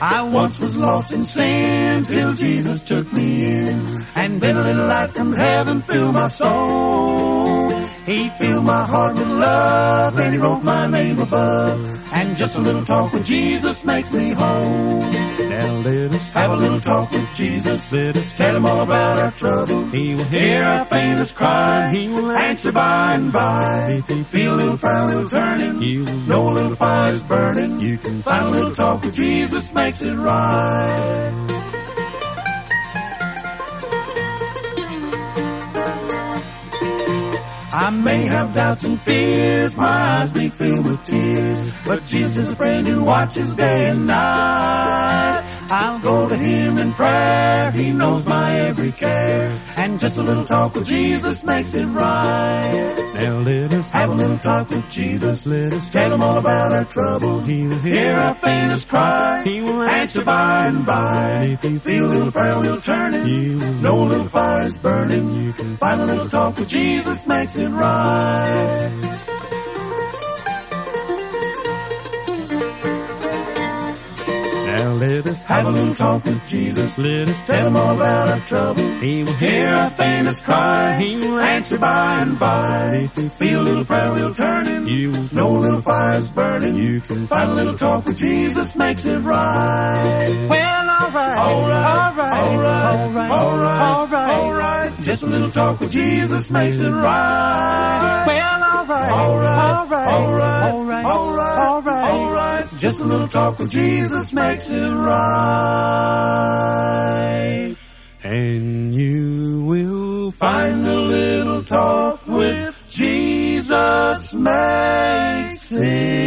I once was lost in sin till Jesus took me in. And then a little light from heaven filled my soul. He filled my heart with love and he wrote my name above. And just a little talk with Jesus makes me whole. Now let us have a little talk with Jesus. Let us tell him all about our troubles. He will hear our faintest cry. He will answer by and by. If you feel a little proud, he'll turning. You will know a little fire's burning. You can find a little talk with Jesus makes it right. I may have doubts and fears, my eyes be filled with tears, but Jesus is a friend who watches day and night. I'll go to him in prayer. He knows my every care. And just a little talk with Jesus makes it right. Now let us have a little talk with Jesus. Let us tell him all about our trouble. He'll hear our faintest cry. He will answer by and by. And if you feel a little prayer, we'll turn it. You know a little fire is burning. You can find a little talk with Jesus makes it right. Let us have a little talk with Jesus. Let us tell him all about our trouble. He will hear our faintest cry. He will answer by and by. And if you feel a little prayer, he'll turn him. You will know a little fire's burning. You can find a little talk with Jesus makes it right. Well, all right. All right. All right. All right. All right. All right. All right. Just a little talk with Jesus makes it right. Well, all right, all right, all right, all right, all right. All right. All right. Just a little talk with Jesus makes it right. And you will find a little talk with Jesus makes it